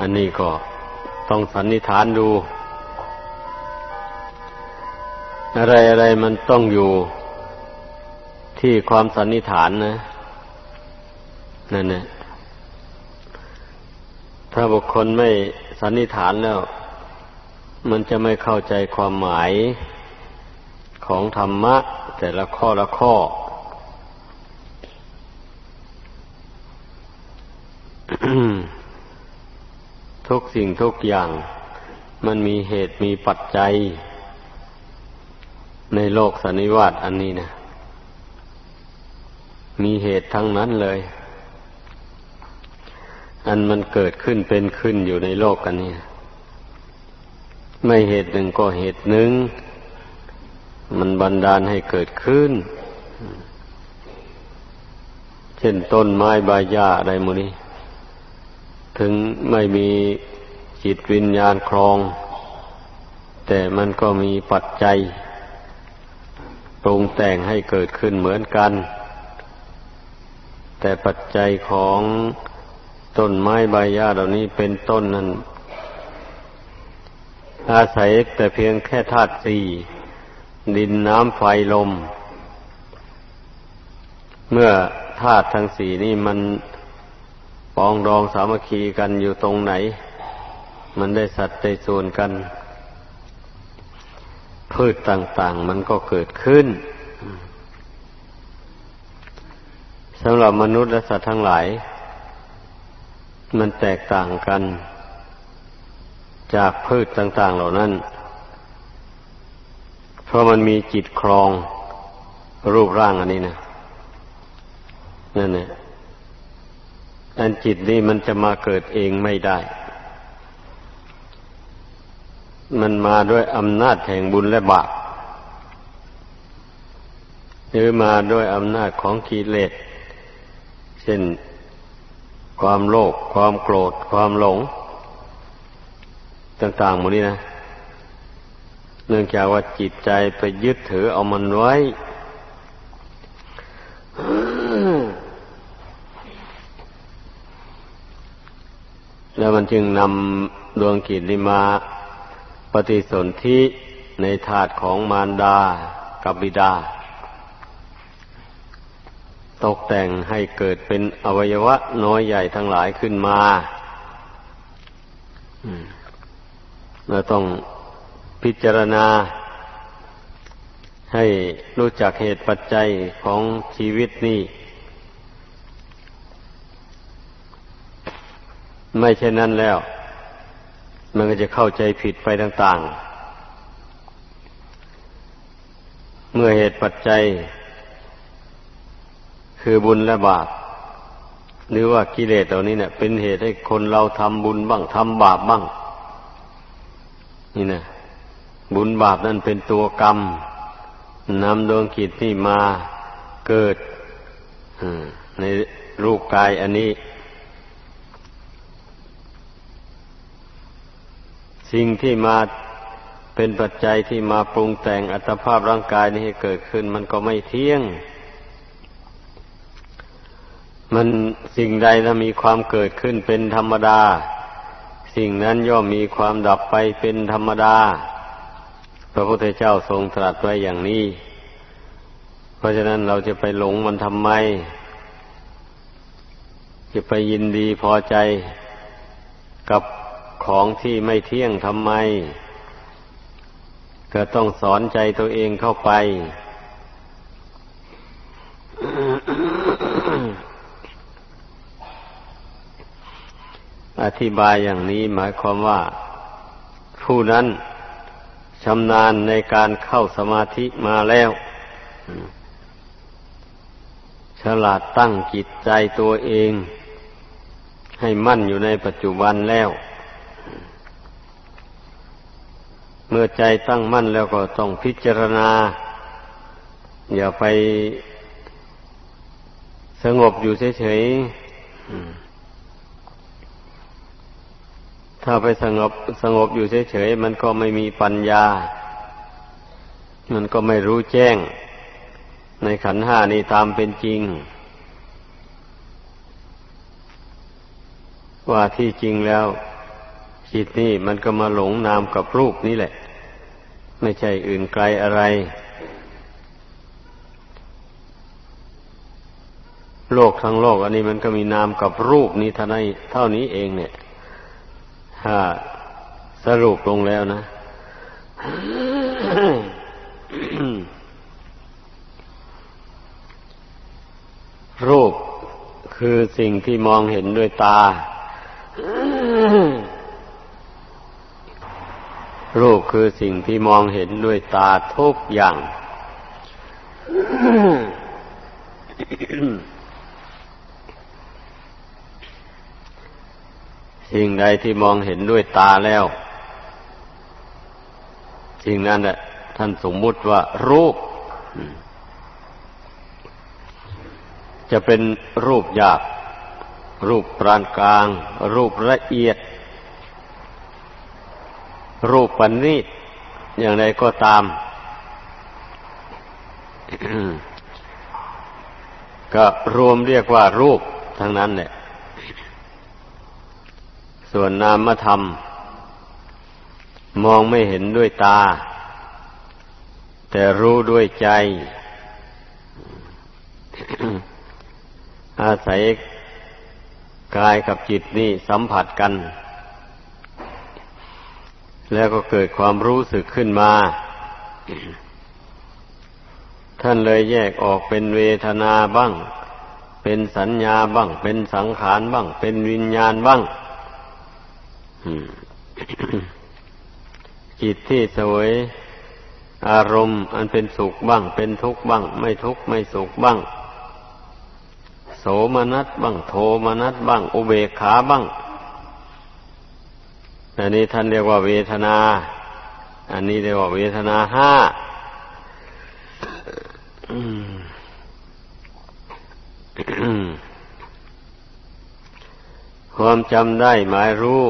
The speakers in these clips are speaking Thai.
อันนี้ก็ต้องสันนิษฐานดู อะไรอะไรมันต้องอยู่ที่ความสันนิษฐานนะนั่นแหละถ้าบุคคลไม่สันนิษฐานแล้ว มันจะไม่เข้าใจความหมายของธรรมะ แต่ละข้อละข้อทุก สิ่งทุกอย่าง มันมีเหตุมีปัจจัย ในโลกสันนิวาตอันนี้นะมีเหตุทั้งนั้นเลย อันมันเกิดขึ้นเป็นขึ้นอยู่ในโลกกันนี้ไม่เหตุหนึ่งก็เหตุหนึ่ง มันบันดาลให้เกิดขึ้น เช่นต้นไม้ใบหญ้าอะไรมูนี้ ถึงไม่มี จิตวิญญาณครอง แต่มันก็มีปัจจัยปรุงแต่งให้เกิดขึ้นเหมือนกัน แต่ปัจจัยของต้นไม้ใบหญ้าเหล่านี้เป็นต้นนั้นอาศัยแต่เพียงแค่ธาตุสี่ดินน้ำไฟลม เมื่อธาตุทั้งสี่นี่มันปองดองสามัคคีกันอยู่ตรงไหน มันได้สัตว์ได้ส่วนกัน พืชต่าง ๆ มันก็เกิดขึ้นสำหรับมนุษย์และสัตว์ทั้งหลาย มันแตกต่างกัน จากพืชต่าง ๆ เหล่านั้น เพราะมันมีจิตครองรูปร่างอันนี้นะนั่นแหละอันจิตนี้มันจะมาเกิดเองไม่ได้ มันมาด้วยอำนาจแห่งบุญและบาปหรือมาด้วยอำนาจของกิเลสช่นความโลภความโกรธ ความหลง ต่างๆหมดนี้นะ เนื่องจากว่าจิตใจไปยึดถือเอามันไว้ แล้วมันจึงนำดวงกิจนี้มา ปฏิสนธิในถาดของมารดากับบิดา ตกแต่งให้เกิดเป็นอวัยวะน้อยใหญ่ทั้งหลายขึ้นมาเราต้องพิจารณา ให้รู้จักเหตุปัจจัยของชีวิตนี้ไม่เช่นนั้นแล้ว มันก็จะเข้าใจผิดไปต่างๆ เมื่อเหตุปัจจัย คือบุญและบาปหรือว่ากิเลสเหล่านี้เนี่ยเป็นเหตุให้คนเราทำบุญบ้างทำบาปบ้าง นี่นะบุญบาปนั่นเป็นตัวกรรมนำดวงกิจที่มาเกิดในรูปกายอันนี้ สิ่งที่มาเป็นปัจจัยที่มาปรุงแต่งอัตภาพร่างกายนี้ให้เกิดขึ้น มันก็ไม่เที่ยง มันสิ่งใดถ้ามีความเกิดขึ้นเป็นธรรมดา สิ่งนั้นย่อมมีความดับไปเป็นธรรมดา พระพุทธเจ้าทรงตรัสไว้อย่างนี้ เพราะฉะนั้นเราจะไปหลงมันทำไม จะไปยินดีพอใจกับ ของที่ไม่เที่ยงทำไม ก็ต้องสอนใจตัวเองเข้าไป อธิบายอย่างนี้หมายความว่า ผู้นั้นชำนาญในการเข้าสมาธิมาแล้วฉลาดตั้งจิตใจตัวเอง ให้มั่นอยู่ในปัจจุบันแล้ว เมื่อใจตั้งมั่นแล้วก็ต้องพิจารณา อย่าไปสงบอยู่เฉยๆ ถ้าไปสงบสงบอยู่เฉยๆ มันก็ไม่มีปัญญา มันก็ไม่รู้แจ้ง ในขันห้านี้ตามเป็นจริง ว่าที่จริงแล้ว จิตนี่มันก็มาหลงนามกับรูปนี่แหละ ไม่ใช่อื่นไกลอะไร โลกทั้งโลก อันนี้มันก็มีนามกับรูปนี้เท่านี้เท่านี้เองเนี่ยถ้าสรุปลงแล้วนะรูปคือสิ่งที่มองเห็นด้วยตา รูปคือสิ่งที่มองเห็นด้วยตาทุกอย่าง สิ่งใดที่มองเห็นด้วยตาแล้ว สิ่งนั้นแหละท่านสมมุติว่ารูป จะเป็นรูปหยาบรูปปานกลาง รูปละเอียด รูปปณิตอย่างไรก็ตาม ก็รวมเรียกว่ารูปทั้งนั้นแหละส่วนนามธรรม มองไม่เห็นด้วยตา แต่รู้ด้วยใจ อาศัยกายกับจิตนี่สัมผัสกัน แล้วก็เกิดความรู้สึกขึ้นมา ท่านเลยแยกออกเป็นเวทนาบ้าง เป็นสัญญาบ้าง เป็นสังขารบ้าง เป็นวิญญาณบ้างจิตที่สวยอารมณ์อันเป็นสุขบ้าง เป็นทุกข์บ้าง ไม่ทุกข์ไม่สุขบ้าง โสมนัสบ้าง โทมนัสบ้าง อุเบกขาบ้าง อันนี้ท่านเรียกว่าเวทนา อันนี้เรียกว่าเวทนาห้าความจำได้หมายรู้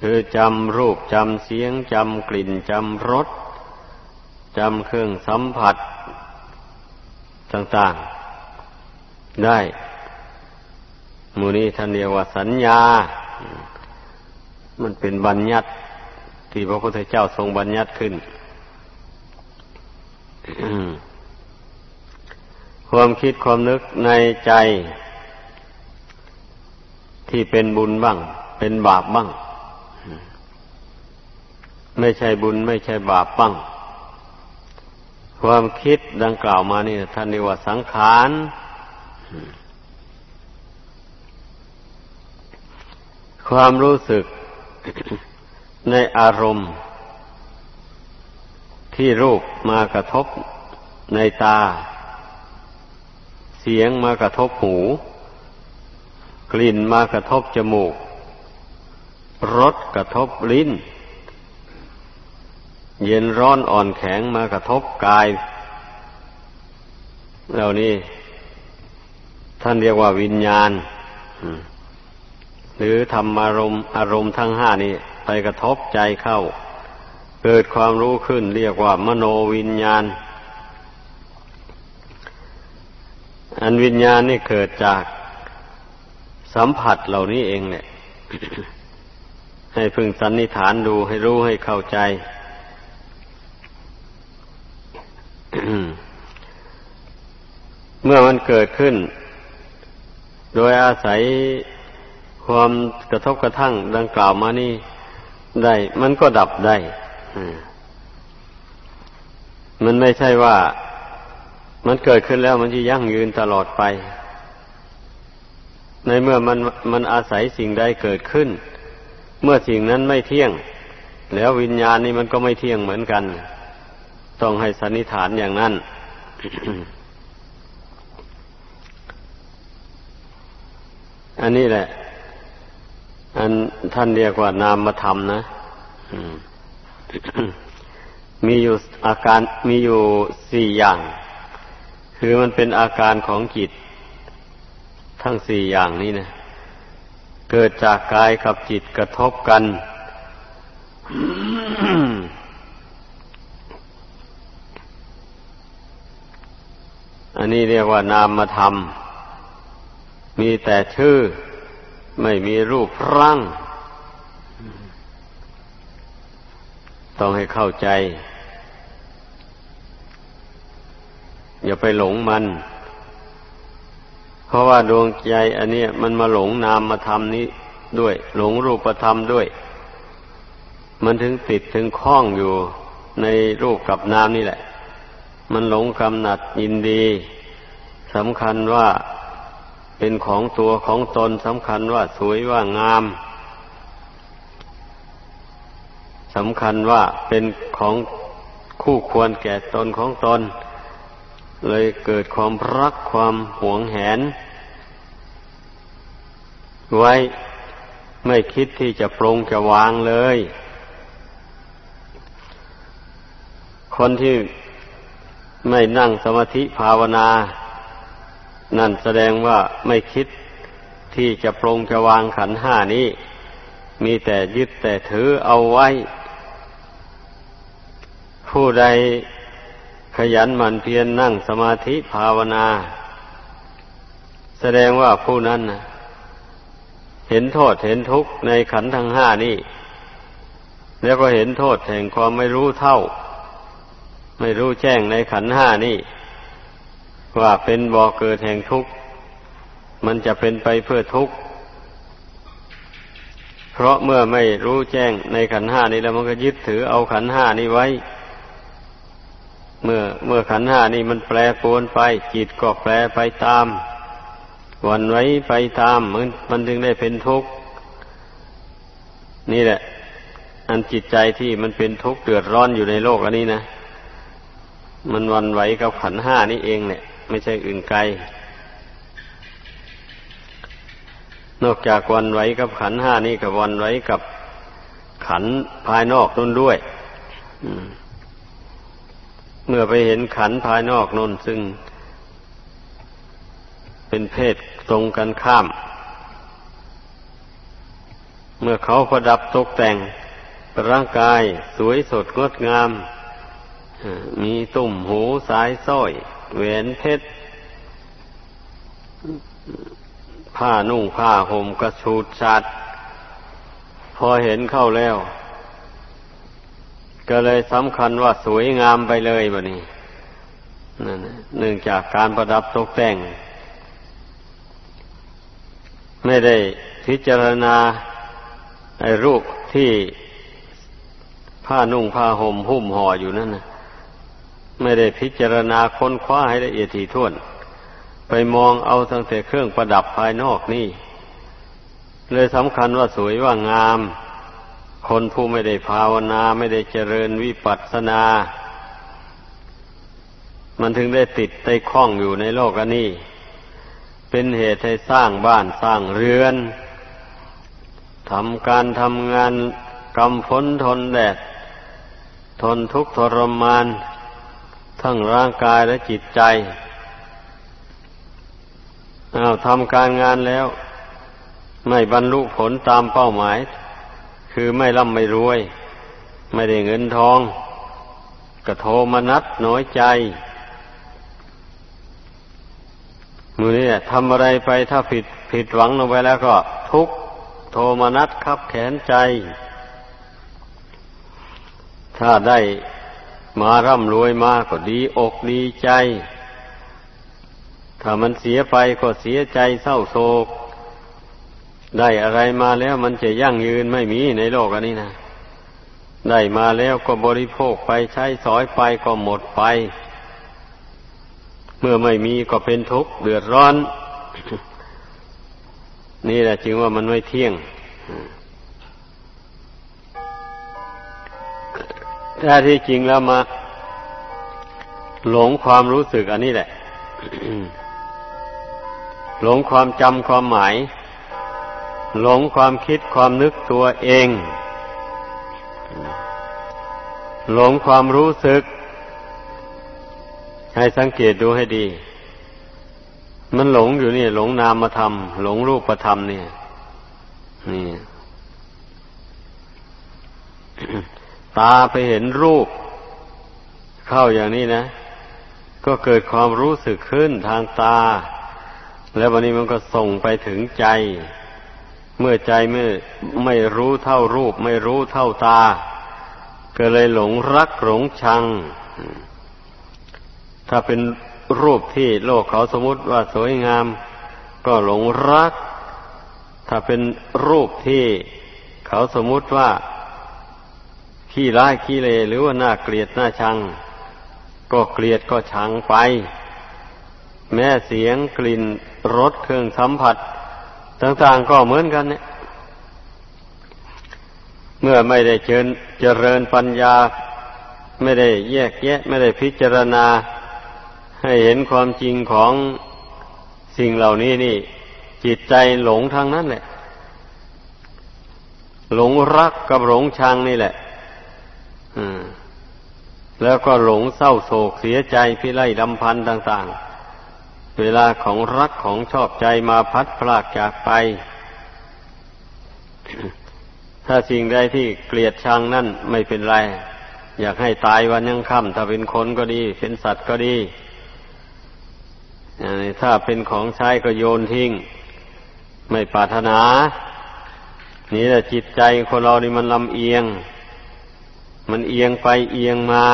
คือจำรูปจำเสียงจำกลิ่นจำรสจำเครื่องสัมผัส ต่างๆ ได้มูนี้ท่านเรียกว่าสัญญา มันเป็นบัญญัติที่พระพุทธเจ้าทรงบัญญัติขึ้น ความคิดความนึกในใจ ที่เป็นบุญบ้าง เป็นบาปบ้าง ไม่ใช่บุญไม่ใช่บาปบ้าง ความคิดดังกล่าวมานี่ท่านเรียกว่าสังขารความรู้สึก ในอารมณ์ที่รูปมากระทบในตา เสียงมากระทบหู กลิ่นมากระทบจมูก รสกระทบลิ้น เย็นร้อนอ่อนแข็งมากระทบกาย เหล่านี้ ท่านเรียกว่าวิญญาณ หรือธรรมอารมณ์อารมณ์ทั้งห้านี้ไปกระทบใจเข้า เกิดความรู้ขึ้นเรียกว่ามโนวิญญาณ อันวิญญาณนี่เกิดจากสัมผัสเหล่านี้เองเนี่ย ให้พึงสันนิฐานดูให้รู้ให้เข้าใจเมื่อมันเกิดขึ้น โดยอาศัย ความกระทบกระทั่งดังกล่าวมานี่ได้ มันก็ดับได้มันไม่ใช่ว่ามันเกิดขึ้นแล้วมันจะยั่งยืนตลอดไป ในเมื่อมันมันอาศัยสิ่งใดเกิดขึ้น เมื่อสิ่งนั้นไม่เที่ยง แล้ววิญญาณนี่มันก็ไม่เที่ยงเหมือนกัน ต้องให้สันนิษฐานอย่างนั้นอันนี้แหละ อันท่านเรียกว่านามธรรมนะมีอยู่อาการมีอยู่สี่อย่าง คือมันเป็นอาการของจิต ทั้งสี่อย่างนี้นะเกิดจากกายกับจิตกระทบกัน อันนี้เรียกว่านามธรรม มีแต่ชื่อ ไม่มีรูปร่าง ต้องให้เข้าใจ อย่าไปหลงมัน เพราะว่าดวงใจอันนี้มันมาหลงนามมาทำนี้ด้วย หลงรูปธรรมด้วย มันถึงติดถึงคล้องอยู่ในรูปกับนามนี่แหละ มันหลงกำหนัดยินดีสำคัญว่า เป็นของตัวของตนสำคัญว่าสวยว่างามสำคัญว่าเป็นของคู่ควรแก่ตนของตน เลยเกิดความรักความหวงแหน ไว้ไม่คิดที่จะปรงจะวางเลย คนที่ไม่นั่งสมาธิภาวนา นั่นแสดงว่าไม่คิดที่จะปรงจะวางขันห้านี้ มีแต่ยึดแต่ถือเอาไว้ ผู้ใดขยันหมั่นเพียรนนั่งสมาธิภาวนา แสดงว่าผู้นั้นนะเห็นโทษเห็นทุกข์ในขันธ์ทั้งห้านี้แล้วก็เห็นโทษแห่งความไม่รู้เท่า ไม่รู้แจ้งในขันธ์ห้านี้ ว่าเป็นบ่อเกิดแห่งทุกข์ มันจะเป็นไปเพื่อทุกข์ เพราะเมื่อไม่รู้แจ้งในขันห้านี้แล้วมันก็ยึดถือเอาขันห้านี้ไว้ เมื่อเมื่อขันห้านี่มันแปรปรวนไป จิตก็แปรไปตามวันไว้ไปตามมันมันจึงได้เป็นทุกข์ นี่แหละ อันจิตใจที่มันเป็นทุกข์เดือดร้อนอยู่ในโลกอันนี้นะมันวันไหวกับขันห้านี่เองเนี่ย ไม่ใช่อื่นไกล นอกจากวันไหวกับขันห้านี่กับวันไหวกับขันภายนอกนู่นด้วยเมื่อไปเห็นขันภายนอกนนซึ่ง เป็นเพศตรงกันข้าม เมื่อเขาประดับตกแต่งร่างกายสวยสดงดงาม มีตุ่มหูสายสร้อย แหวนเพชรผ้านุ่งผ้าห่มกระชูดชัดพอเห็นเข้าแล้ว ก็เลยสำคัญว่าสวยงามไปเลยบะนี้นั่นเนื่องจากการประดับตกแต่ง ไม่ได้พิจารณาไอ้รูปที่ผ้านุ่งผ้าห่มหุ้มห่ออยู่นั่นนะ ไม่ได้พิจารณาค้นคว้าให้ละเอียดถี่ถ้วน ไปมองเอาตั้งแต่เครื่องประดับภายนอกนี่ เลยสำคัญว่าสวยว่างาม คนผู้ไม่ได้ภาวนาไม่ได้เจริญวิปัสสนา มันถึงได้ติดได้คล้องอยู่ในโลกอันนี้ เป็นเหตุให้สร้างบ้านสร้างเรือนทำการทำงานกำพ้นทนแดด ทนทุกข์ทรมาน ทั้งร่างกายและจิตใจอาทำการงานแล้ว ไม่บรรลุผลตามเป้าหมาย คือไม่ร่ำไม่รวย ไม่ได้เงินทองกระโทมนัดน้อยใจมือนี่ทำอะไรไปถ้าผิดผิดหวังลงไปแล้วก็ ทุกโทมนัดคับแขนใจ ถ้าได้ มาร่ำรวยมาก็ดีอกดีใจ ถ้ามันเสียไปก็เสียใจเศร้าโศก ได้อะไรมาแล้วมันจะยั่งยืนไม่มีในโลกอันนี้นะได้มาแล้วก็บริโภคไปใช้สอยไปก็หมดไป เมื่อไม่มีก็เป็นทุกข์เดือดร้อน นี่แหละจึงว่ามันไม่เที่ยง ถ้าที่จริงแล้วมา หลงความรู้สึกอันนี้แหละ หลงความจำความหมาย หลงความคิดความนึกตัวเอง หลงความรู้สึก ให้สังเกตดูให้ดี มันหลงอยู่นี่ หลงนามธรรมหลงรูปธรรมเนี่ยนี่ ตาไปเห็นรูป เข้าอย่างนี้นะ ก็เกิดความรู้สึกขึ้นทางตา แล้ววันนี้มันก็ส่งไปถึงใจ เมื่อใจไม่ไม่รู้เท่ารูป ไม่รู้เท่าตา ก็เลยหลงรักหลงชัง ถ้าเป็นรูปที่โลกเขาสมมติว่าสวยงาม ก็หลงรัก ถ้าเป็นรูปที่เขาสมมติว่า ขี้ร้ายขี้เลหรือว่าน่าเกลียดน่าชัง ก็เกลียดก็ชังไป แม้เสียงกลิ่นรสเครื่องสัมผัส ต่างๆก็เหมือนกันเนี่ย เมื่อไม่ได้เจริญเจริญปัญญา ไม่ได้แยกแยะ ไม่ได้พิจารณา ให้เห็นความจริงของสิ่งเหล่านี้นี่ จิตใจหลงทางนั้นแหละหลงรักกับหลงชังนี่แหละ แล้วก็หลงเศร้าโศกเสียใจพิไรดำพันต่าง ๆ เวลาของรักของชอบใจมาพัดพลากจากไป ถ้าสิ่งใดที่เกลียดชังนั่นไม่เป็นไร อยากให้ตายวันยังค่ำถ้าเป็นคนก็ดี เป็นสัตว์ก็ดีถ้าเป็นของใช้ก็โยนทิ้ง ไม่ปรารถนา นี่แหละจิตใจคนเรานี่มันลำเอียง มันเอียงไปเอียงมา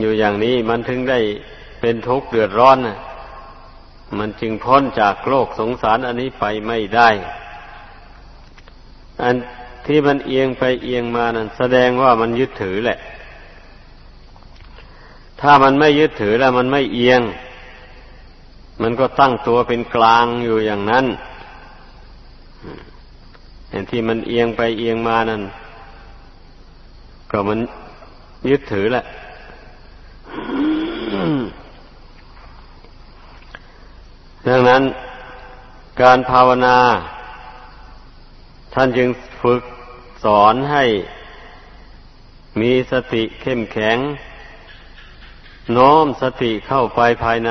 อยู่อย่างนี้มันถึงได้เป็นทุกข์เดือดร้อนมันจึงพ้นจากโลกสงสารอันนี้ไปไม่ได้ อันที่มันเอียงไปเอียงมานั้นแสดงว่ามันยึดถือแหละ ถ้ามันไม่ยึดถือแล้วมันไม่เอียง มันก็ตั้งตัวเป็นกลางอยู่อย่างนั้นเห็นที่มันเอียงไปเอียงมานั่น ก็มันยึดถือแหละดังนั้นการภาวนา ท่านจึงฝึกสอนให้มีสติเข้มแข็ง น้อมสติเข้าไปภายใน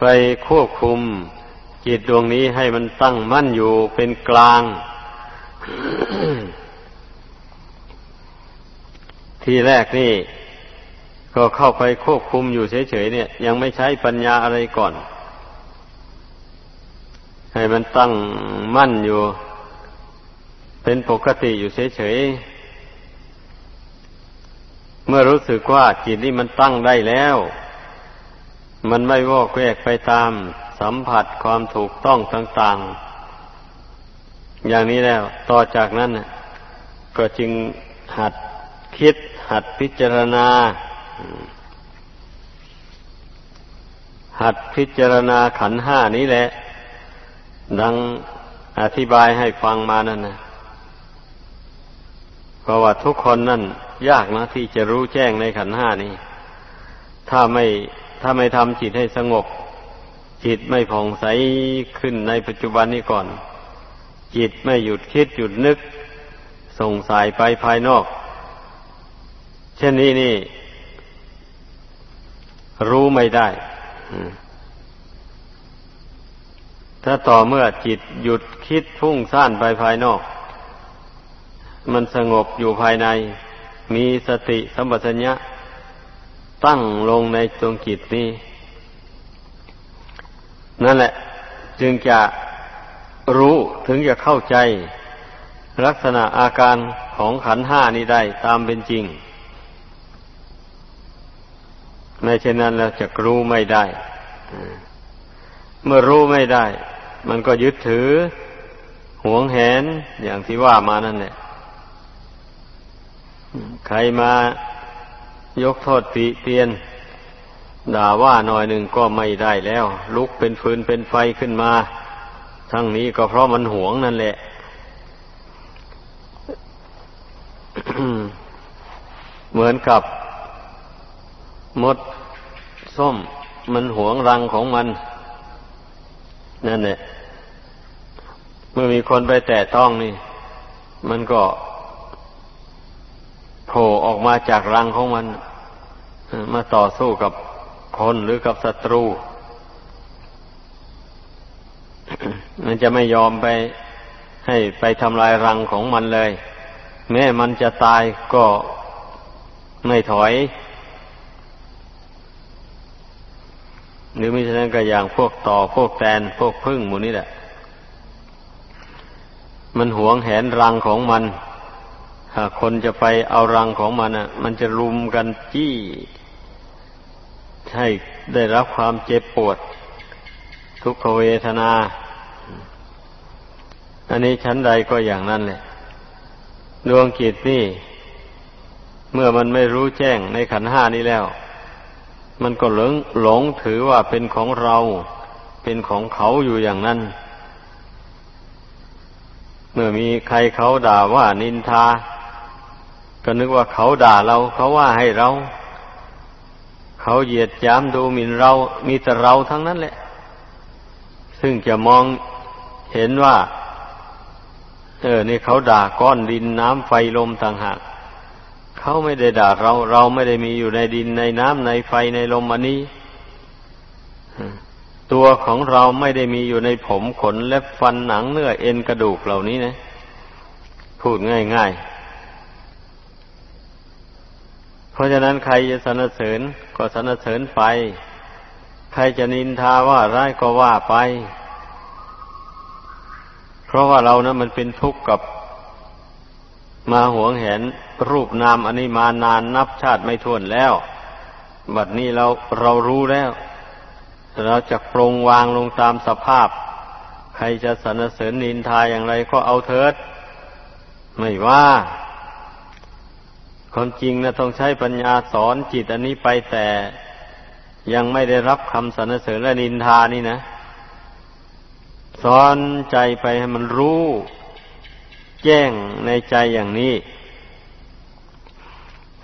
ไปควบคุมจิตดวงนี้ให้มันตั้งมั่นอยู่เป็นกลาง ทีแรกนี่ ก็เข้าไปควบคุมอยู่เฉยๆเนี่ย ยังไม่ใช้ปัญญาอะไรก่อน ให้มันตั้งมั่นอยู่ เป็นปกติอยู่เฉยๆเมื่อรู้สึกว่าจิตนี้มันตั้งได้แล้ว มันไม่วอกแวกไปตามสัมผัสความถูกต้องต่าง ๆ อย่างนี้แล้ว ต่อจากนั้นก็จึงหัด คิดหัดพิจารณา หัดพิจารณาขันห้านี้แหละ ดังอธิบายให้ฟังมานั่นนะเพราะว่าทุกคนนั่น ยากนะที่จะรู้แจ้งในขันห้านี้ ถ้าไม่ถ้าไม่ทำจิตให้สงบ จิตไม่ผ่องใสขึ้นในปัจจุบันนี้ก่อน จิตไม่หยุดคิดหยุดนึกส่งสายไปภายนอก เช่นนี้นี่ รู้ไม่ได้ ถ้าต่อเมื่อจิตหยุดคิดพุ่งซ่านไปภายนอก มันสงบอยู่ภายใน มีสติสัมปชัญญะ ตั้งลงในดวงจิตนี้ นั่นแหละ จึงจะรู้ถึงจะเข้าใจ ลักษณะอาการของขันห้านี้ได้ตามเป็นจริง ไม่เช่นนั้นเราจะรู้ไม่ได้ เมื่อรู้ไม่ได้ มันก็ยึดถือหวงแหนอย่างที่ว่ามานั่นแหละใครมายกโทษติเตียน ด่าว่าหน่อยหนึ่งก็ไม่ได้แล้ว ลุกเป็นฟืนเป็นไฟขึ้นมา ทั้งนี้ก็เพราะมันหวงนั่นแหละเหมือนกับ มดส้มมันหวงรังของมัน นั่นแหละเมื่อมีคนไปแตะต้องนี่ มันก็โผล่ออกมาจากรังของมัน มาต่อสู้กับคนหรือกับศัตรู มันจะไม่ยอมไปให้ไปทำลายรังของมันเลย แม้มันจะตายก็ไม่ถอย หรือไม่ใช่นั้นก็อย่างพวกต่อพวกแตนพวกพึ่งหมูนี่แหละ มันหวงแหนรังของมันหากคนจะไปเอารังของมันอะ มันจะรุมกันจี้ให้ได้รับความเจ็บปวด ทุกขเวทนา อันนี้ชั้นใดก็อย่างนั้นแหละ ดวงกิจนี่ เมื่อมันไม่รู้แจ้งในขันห้านี้แล้ว มันก็หลงหลงถือว่าเป็นของเราเป็นของเขาอยู่อย่างนั้น เมื่อมีใครเขาด่าว่านินทา ก็นึกว่าเขาด่าเรา เขาว่าให้เรา เขาเหยียดยามดูหมิ่นเรา มีแต่เราทั้งนั้นแหละ ซึ่งจะมองเห็นว่า เออ นี่เขาด่าก้อนดินน้ำไฟลมต่างหาก เขาไม่ได้ด่าเรา เราไม่ได้มีอยู่ในดินในน้ำในไฟในลมอันนี้ตัวของเราไม่ได้มีอยู่ในผมขนเล็บฟันหนังเนื้อเอ็นกระดูกเหล่านี้นะ พูดง่ายๆราะฉะนั้นใครจะสรรเสริญก็สรรเสริญไป ใครจะนินทาว่าร้ายก็ว่าไป เพราะว่าเรานะมันเป็นทุกข์กับมาหวงเห็น รูปนามอันนี้มานานนับชาติไม่ท้วนแล้ว บัดนี้เราเรารู้แล้ว เราจะปรงวางลงตามสภาพ ใครจะสรรเสริญนินทาอย่างไรก็เอาเถิด ไม่ว่าความจริงนะต้องใช้ปัญญาสอนจิตอันนี้ไปแต่ยังไม่ได้รับคำสรรเสริญและนินทานี่นะสอนใจไปให้มันรู้ แจ้งในใจอย่างนี้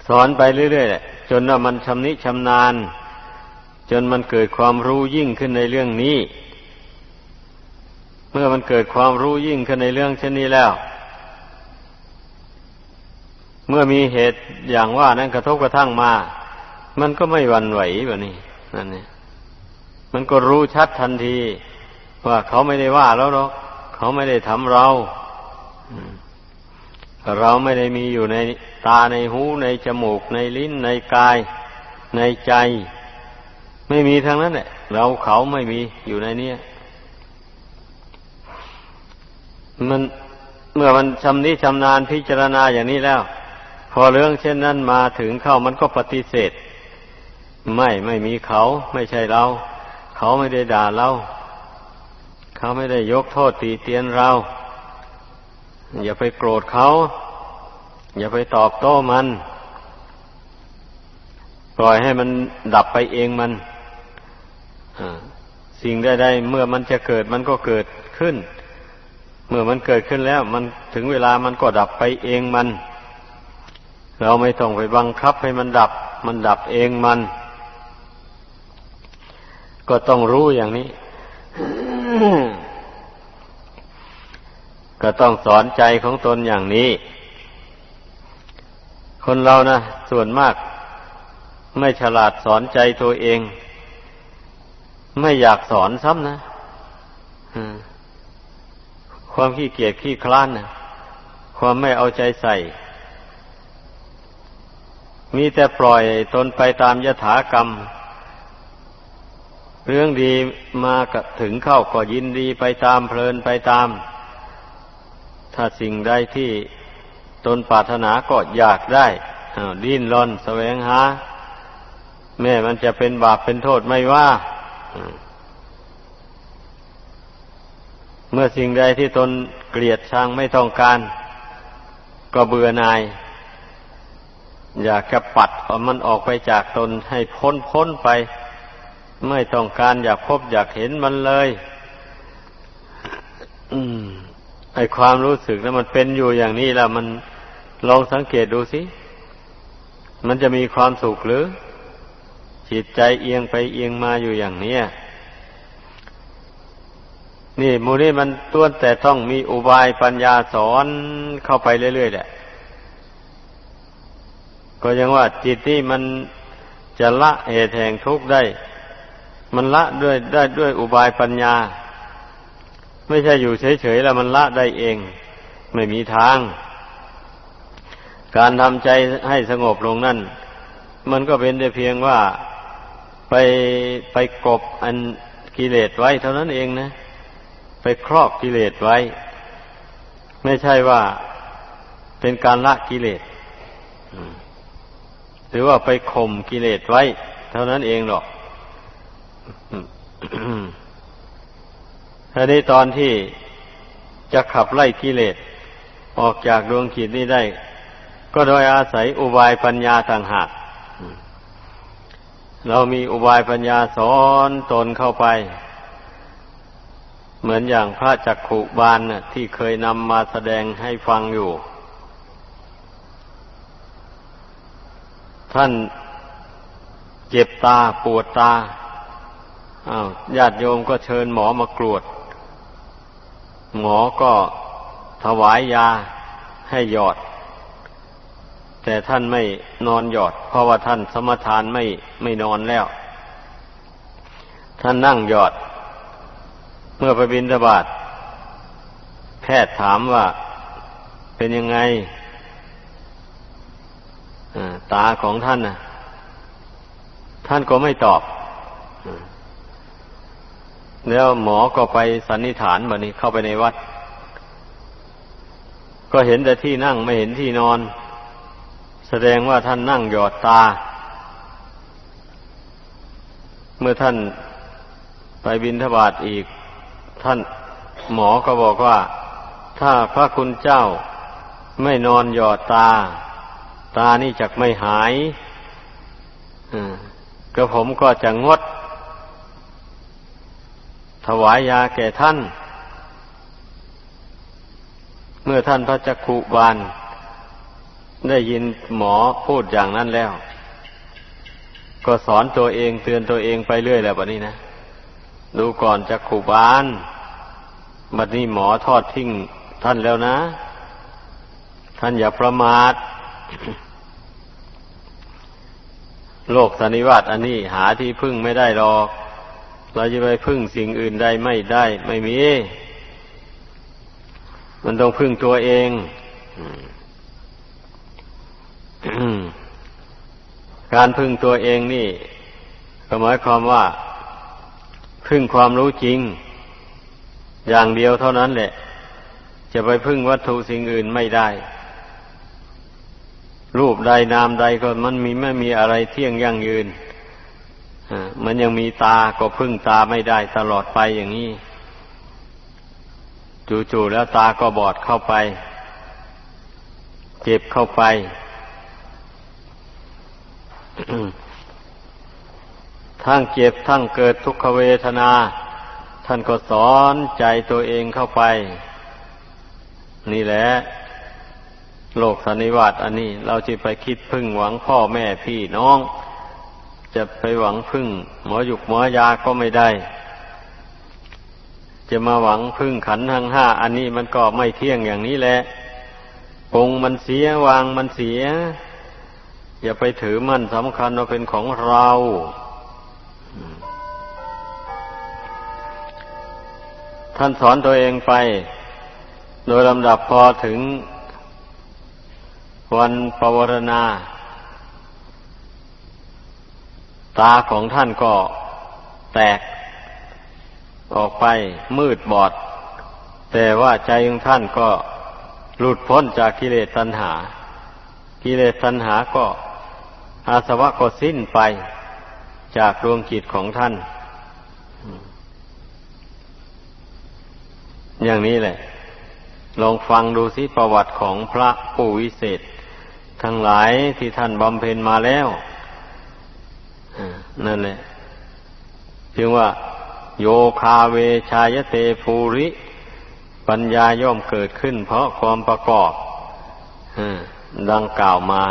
สอนไปเรื่อยๆจนว่ามันชำนิชำนาญ จนมันเกิดความรู้ยิ่งขึ้นในเรื่องนี้ เมื่อมันเกิดความรู้ยิ่งขึ้นในเรื่องเช่นนี้แล้ว เมื่อมีเหตุอย่างว่านั้นกระทบกระทั่งมา มันก็ไม่หวั่นไหวแบบนี้นั่นเนี่ยมันก็รู้ชัดทันที ว่าเขาไม่ได้ว่าแล้วหรอกเขาไม่ได้ทำเรา เราไม่ได้มีอยู่ในตาในหูในจมูก ในลิ้นในกาย ในใจ ไม่มีทางนั้นแหละเราเขาไม่มีอยู่ในนี้มันเมื่อมันชำนิชำนาญพิจารณาอย่างนี้แล้ว พอเรื่องเช่นนั้นมาถึงเข้ามันก็ปฏิเสธ ไม่ไม่มีเขาไม่ใช่เรา เขาไม่ได้ด่าเรา เขาไม่ได้ยกโทษตีเตียนเรา อย่าไปโกรธเขา อย่าไปตอบโต้มัน ปล่อยให้มันดับไปเองมันสิ่งใดๆเมื่อมันจะเกิดมันก็เกิดขึ้น เมื่อมันเกิดขึ้นแล้ว มันถึงเวลามันก็ดับไปเองมัน เราไม่ต้องไปบังคับให้มันดับ มันดับเองมัน ก็ต้องรู้อย่างนี้ ก็ต้องสอนใจของตนอย่างนี้ คนเรานะส่วนมาก ไม่ฉลาดสอนใจตัวเอง ไม่อยากสอนซ้ำนะความขี้เกียจขี้คลานนะความไม่เอาใจใส่ มีแต่ปล่อยตนไปตามยถากรรม เรื่องดีมาถึงเข้าก็ยินดีไปตามเพลินไปตาม ถ้าสิ่งใดที่ตนปรารถนาก็อยากได้ดิ้นรนแสวงหา แม่มันจะเป็นบาปเป็นโทษไม่ว่า เมื่อสิ่งใดที่ตนเกลียดชังไม่ต้องการ ก็เบื่อนาย อยากจะปัดเอามันออกไปจากตนให้พ้นพ้นไป ไม่ต้องการอยากพบอยากเห็นมันเลย อืม ไอความรู้สึกนั้นมันเป็นอยู่อย่างนี้แล้วมันลองสังเกตดูสิมันจะมีความสุขหรือ จิตใจเอียงไปเอียงมาอยู่อย่างนี้นี่มูนี่มันต้วนแต่ต้องมีอุบายปัญญาสอนเข้าไปเรื่อยๆแหละ ก็ยังว่าจิตที่มันจะละเหตุแห่งทุกข์ได้ มันละด้วยได้ด้วยอุบายปัญญา ไม่ใช่อยู่เฉยๆแล้วมันละได้เอง ไม่มีทาง การทำใจให้สงบลงนั่น มันก็เป็นแต่เพียงว่าไปไปกบอันกิเลสไว้ เท่านั้นเองนะ ไปครอบกิเลสไว้ ไม่ใช่ว่าเป็นการละกิเลสหรือว่าไปข่มกิเลสไว้ เท่านั้นเองหรอก ทีนี้ตอนที่จะขับไล่กิเลสออกจากดวงขีดนี้ได้ ก็โดยอาศัยอุบายปัญญาต่างหากเรามีอุบายปัญญาสอนตนเข้าไป เหมือนอย่างพระจักขุบาลนะที่เคยนำมาแสดงให้ฟังอยู่ ท่านเจ็บตาปวดตาอา้าวญาติโยมก็เชิญหมอมากรวด หมอก็ถวายยาให้หยอด แต่ท่านไม่นอนหยอด เพราะว่าท่านสมทานไม่ไม่นอนแล้ว ท่านนั่งหยอด เมื่อไปบินทบาทแพทย์ถามว่าเป็นยังไงตาของท่านนะท่านก็ไม่ตอบ แล้วหมอก็ไปสันนิษฐานแบบนี้เข้าไปในวัด ก็เห็นแต่ที่นั่งไม่เห็นที่นอน แสดงว่าท่านนั่งหยอดตา เมื่อท่านไปบินทบาทอีก ท่านหมอก็บอกว่า ถ้าพระคุณเจ้าไม่นอนหยอดตา ตานี่จะไม่หายก็ผมก็จะงด ถวายยาแก่ท่าน เมื่อท่านพระจักขุบาล ได้ยินหมอพูดอย่างนั้นแล้ว ก็สอนตัวเองเตือนตัวเองไปเรื่อยแล้วบัดนี้นะ ดูก่อนจักขุบาลบัดนี้หมอทอดทิ้งท่านแล้วนะ ท่านอย่าประมาทโลกสันนิวาตอันนี้หาที่พึ่งไม่ได้หรอก เราจะไปพึ่งสิ่งอื่นใดไม่ได้ ไม่มี มันต้องพึ่งตัวเองการพึ่งตัวเองนี่ก็หมายความว่า พึ่งความรู้จริง อย่างเดียวเท่านั้นแหละ จะไปพึ่งวัตถุสิ่งอื่นไม่ได้ รูปใดนามใดก็มันมีไม่มีอะไรเที่ยงยั่งยืน มันยังมีตาก็พึ่งตาไม่ได้ตลอดไปอย่างนี้ จู่ๆแล้วตาก็บอดเข้าไป เจ็บเข้าไป ทั้งเจ็บทั้งเกิดทุกขเวทนา ท่านก็สอนใจตัวเองเข้าไป นี่แหละโลกสันนิวาตอันนี้ เราจะไปคิดพึ่งหวังพ่อแม่พี่น้อง จะไปหวังพึ่ง หมอหยุกหมอยาก็ไม่ได้ จะมาหวังพึ่งขันทั้งห้าอันนี้มันก็ไม่เที่ยงอย่างนี้แหละปงมันเสียวางมันเสีย อย่าไปถือมันสำคัญว่าเป็นของเราท่านสอนตัวเองไป โดยลำดับพอถึงวันปวารณา ตาของท่านก็แตกออกไปมืดบอด แต่ว่าใจของท่านก็หลุดพ้นจากกิเลสตัณหา กิเลสตัณหาก็อาสวะก็สิ้นไปจากดวงจิตของท่าน อย่างนี้แหละ ลองฟังดูสิประวัติของพระผู้วิเศษ ทั้งหลายที่ท่านบำเพ็ญมาแล้ว นั่นแหละจึงว่า โยคาเวชายเตภูริ ปัญญาย่อมเกิดขึ้น เพราะความประกอบดังกล่าวมา